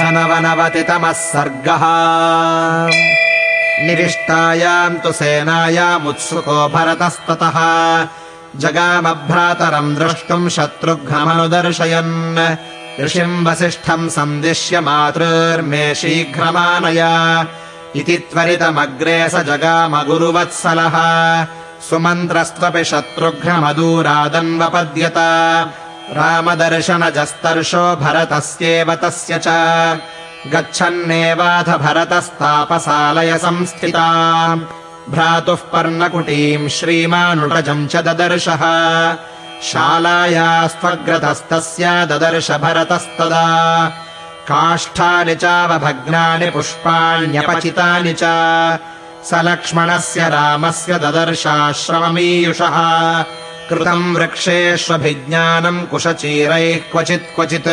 नवनवतितमः सर्गः। निविष्टायाम् तु सेनायामुत्सुको भरतस्ततः। जगामभ्रातरम् द्रष्टुम् शत्रुघ्नमनुदर्शयन्। ऋषिम् वसिष्ठम् सन्दिश्य मातृर्मे शीघ्रमानय। इति त्वरितमग्रे स जगामगुरुवत्सलः। सुमन्त्रस्त्वपि शत्रुघ्नमदूरादन्वपद्यत रामदर्शनजस्तर्शो भरतस्येव तस्य च। गच्छन्नेवाथ भरतस्तापसालय संस्थिता। भ्रातुः पर्णकुटीम् श्रीमानुटजम् च ददर्शः। शालायास्त्वग्रतस्तस्य ददर्श भरतस्तदा। काष्ठानि चावभग्नानि पुष्पाण्यपचितानि च। स लक्ष्मणस्य रामस्य ददर्शाश्रममीयुषः कृतम् वृक्षेष्वभिज्ञानम् कुशचीरैः क्वचित् क्वचित्।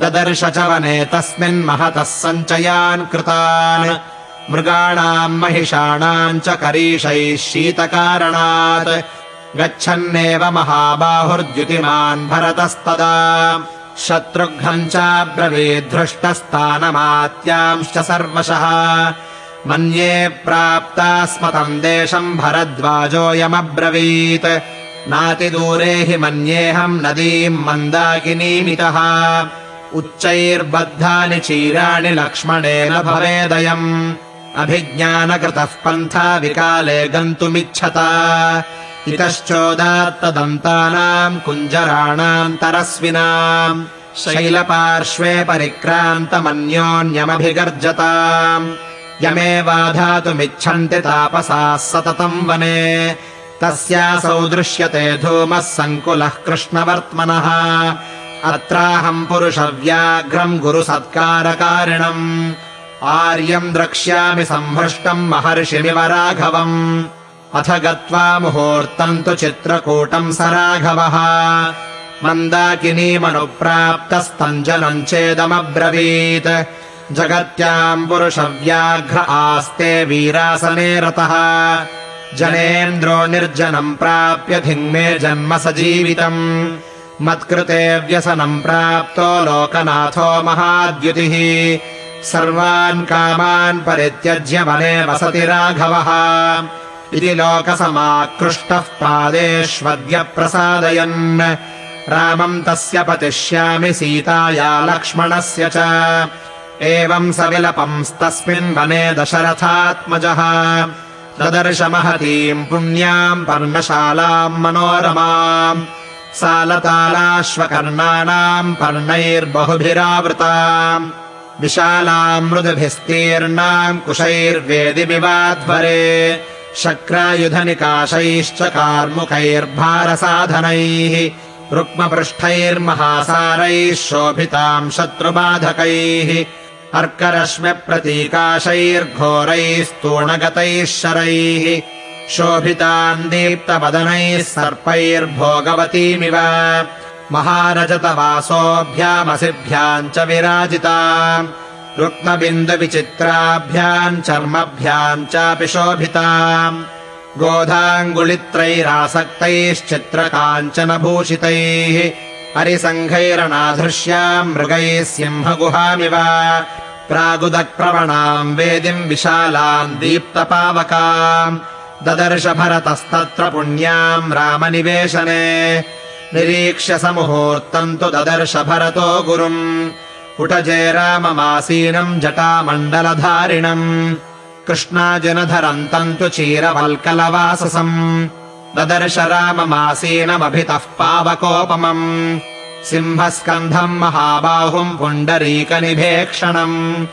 ददर्श च वने तस्मिन् महतः सञ्चयान् कृतान्। मृगाणाम् महिषाणाम् च करीषैः शीतकारणात्। गच्छन्नेव महाबाहुर्द्युतिमान् भरतस्तदा। शत्रुघ्नम् चाब्रवीद्धृष्टस्थानमात्यांश्च सर्वशः। मन्ये प्राप्ता स्म तम् देशम् भरद्वाजोऽयमब्रवीत् नातिदूरे हि मन्येऽहम् नदीम् मन्दाकिनीमितः। उच्चैर्बद्धानि चीराणि लक्ष्मणेन भवेदयम्। अभिज्ञानकृतः पन्था विकाले गन्तुमिच्छता। इतश्चोदात्तदन्तानाम् कुञ्जराणाम् तरस्विनाम् शैलपार्श्वे परिक्रान्तमन्योन्यमभिगर्जताम्। यमेवाधातुमिच्छन्ति तापसाः सततम् वने तस्यासौ दृश्यते धूमः सङ्कुलः कृष्णवर्त्मनः। अत्राहम् पुरुषव्याघ्रम् गुरुसत्कारकारिणम् आर्यम् द्रक्ष्यामि सम्भृष्टम् महर्षिमिव राघवम्। अथ गत्वा मुहूर्तम् तु चित्रकूटम् स राघवः। मन्दाकिनीमनुप्राप्तस्तञ्जनम् चेदमब्रवीत्। जगत्याम् पुरुषव्याघ्र आस्ते वीरासने रतः जनेन्द्रो निर्जनम् प्राप्य धिङ्मे जन्म स जीवितम्। मत्कृते व्यसनम् प्राप्तो लोकनाथो महाद्युतिः। सर्वान् कामान् परित्यज्य वने वसति राघवः। इति लोकसमाकृष्टः पादेष्वद्य प्रसादयन् रामम् तस्य पतिष्यामि सीताया लक्ष्मणस्य च। एवम् स विलपंस्तस्मिन् वने दशरथात्मजः ददर्श महतीम् पुण्याम् पर्णशालाम् मनोरमाम् सालतालाश्वकर्णानाम् पर्णैर्बहुभिरावृताम् विशालाम् मृदुभिस्तीर्णाम् कुशैर्वेदिमिवाध्वरे शक्रायुधनिकाशैश्च कार्मुकैर्भारसाधनैः रुक्मपृष्ठैर्महासारैः शोभिताम् शत्रुबाधकैः अर्करश्मिप्रतीकाशैर्घोरैस्तूणगतैः शरैः शोभिताम् दीप्तवदनैः सर्पैर्भोगवतीमिव महारजतवासोऽभ्यामसिभ्याम् च विराजिता रुक्मबिन्दुविचित्राभ्याम् चर्मभ्याम् चापि शोभिताम् गोधाङ्गुलित्रैरासक्तैश्चित्रकाञ्चनभूषितैः हरिसङ्घैरनाधृश्याम् मृगैः सिंहगुहामिव प्रागुदप्रवणाम् वेदिम् विशालाम् दीप्तपावकाम् ददर्श भरतस्तत्र पुण्याम् रामनिवेशने निरीक्ष्य समुहूर्तम् तु ददर्श भरतो गुरुम् कुटजे राममासीनम् जटामण्डलधारिणम् कृष्णाजिनधरन्तम् तु चीरवल्कलवाससम् ददर्श राममासीनमभितः पावकोपमम्। सिंहस्कन्धम् महाबाहुम् पुण्डरीकनिभेक्षणम्।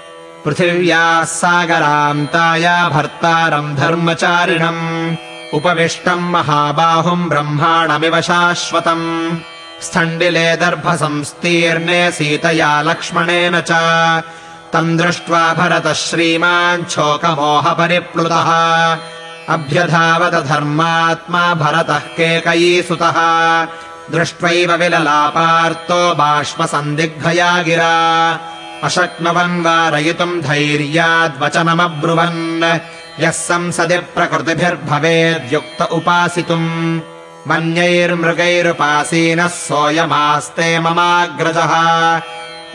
पृथिव्याः सागरान्ताया भर्तारम् धर्मचारिणम्। उपविष्टम् महाबाहुम् ब्रह्माणमिव शाश्वतम्। स्थण्डिले दर्भसंस्तीर्णे सीतया लक्ष्मणेन च। तम् दृष्ट्वा भरतः श्रीमान् शोकमोहपरिप्लुतः अभ्यधावत धर्मात्मा भरतः केकयीसुतः दृष्ट्वैव विललापार्तो बाष्पसन्दिग्धया गिरा। अशक्नुवन् वारयितुम् धैर्याद्वचनमब्रुवन्। यः संसदि प्रकृतिभिर्भवेद्युक्त उपासितुम् मन्यैर्मृगैरुपासीनः सोऽयमास्ते ममाग्रजः।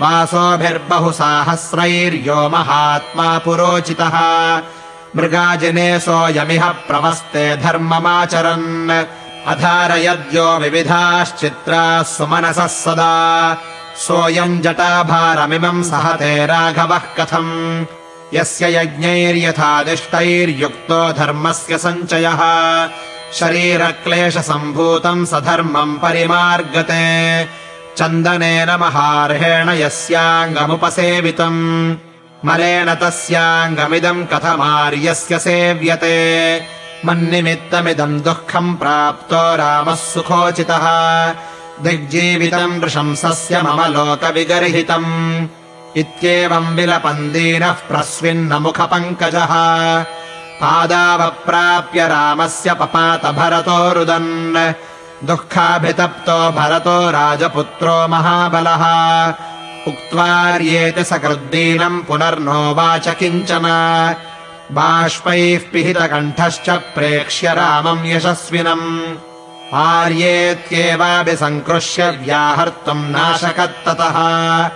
वासोभिर्बहु साहस्रैर्यो महात्मा पुरोचितः मृगाजिने सोऽयमिह प्रवस्ते धर्ममाचरन्। अधारयद्यो विविधाश्चित्राः सुमनसः सदा। सोऽयम् जटाभारमिमम् सहते राघवः कथम्। यस्य यज्ञैर्यथादिष्टैर्युक्तो धर्मस्य सञ्चयः। शरीरक्लेशसम्भूतम् स धर्मम् परिमार्गते। चन्दनेन महार्हेण यस्याङ्गमुपसेवितम् मलेन तस्याङ्गमिदम् कथमार्यस्य सेव्यते। मन्निमित्तमिदम् दुःखम् प्राप्तो रामः सुखोचितः। दिग्जीवितम् नृशंसस्य मम लोकविगर्हितम्। इत्येवम् विलपन्दीनः प्रस्विन्नमुखपङ्कजः। पादावप्राप्य रामस्य पपात भरतो रुदन्। दुःखाभितप्तो भरतो राजपुत्रो महाबलः उक्त्वार्येति सकृद्दीनम् पुनर्नोवाच किञ्चन। बाष्पैः पिहितकण्ठश्च प्रेक्ष्य रामम् यशस्विनम्। आर्येत्येवाभिसङ्कृष्य व्याहर्तुम् नाशकत्ततः।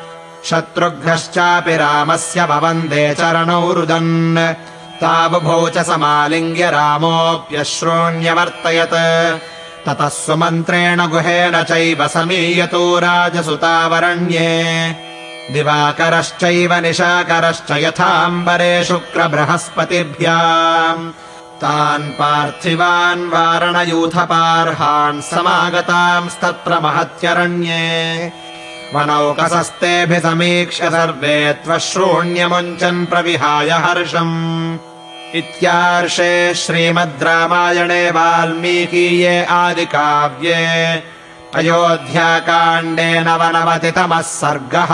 शत्रुघ्नश्चापि रामस्य भवन्दे चरणौ रुदन्। ताबुभौ च समालिङ्ग्य रामोऽप्यश्रोण्यवर्तयत् ततः सुमन्त्रेण गुहेन चैव समीयतो राजसुतावरण्ये। दिवाकरश्चैव निशाकरश्च यथाम्बरे शुक्रबृहस्पतिभ्याम्। तान् पार्थिवान् वारणयूथपार्हान् समागतांस्तत्र महत्यरण्ये। वनौकसस्तेऽभिसमीक्ष्य सर्वे त्वश्रोण्यमुञ्चन् प्रविहाय हर्षम् इत्यार्षे श्रीमद् रामायणे वाल्मीकीये आदिकाव्ये अयोध्याकाण्डे नवनवतितमः सर्गः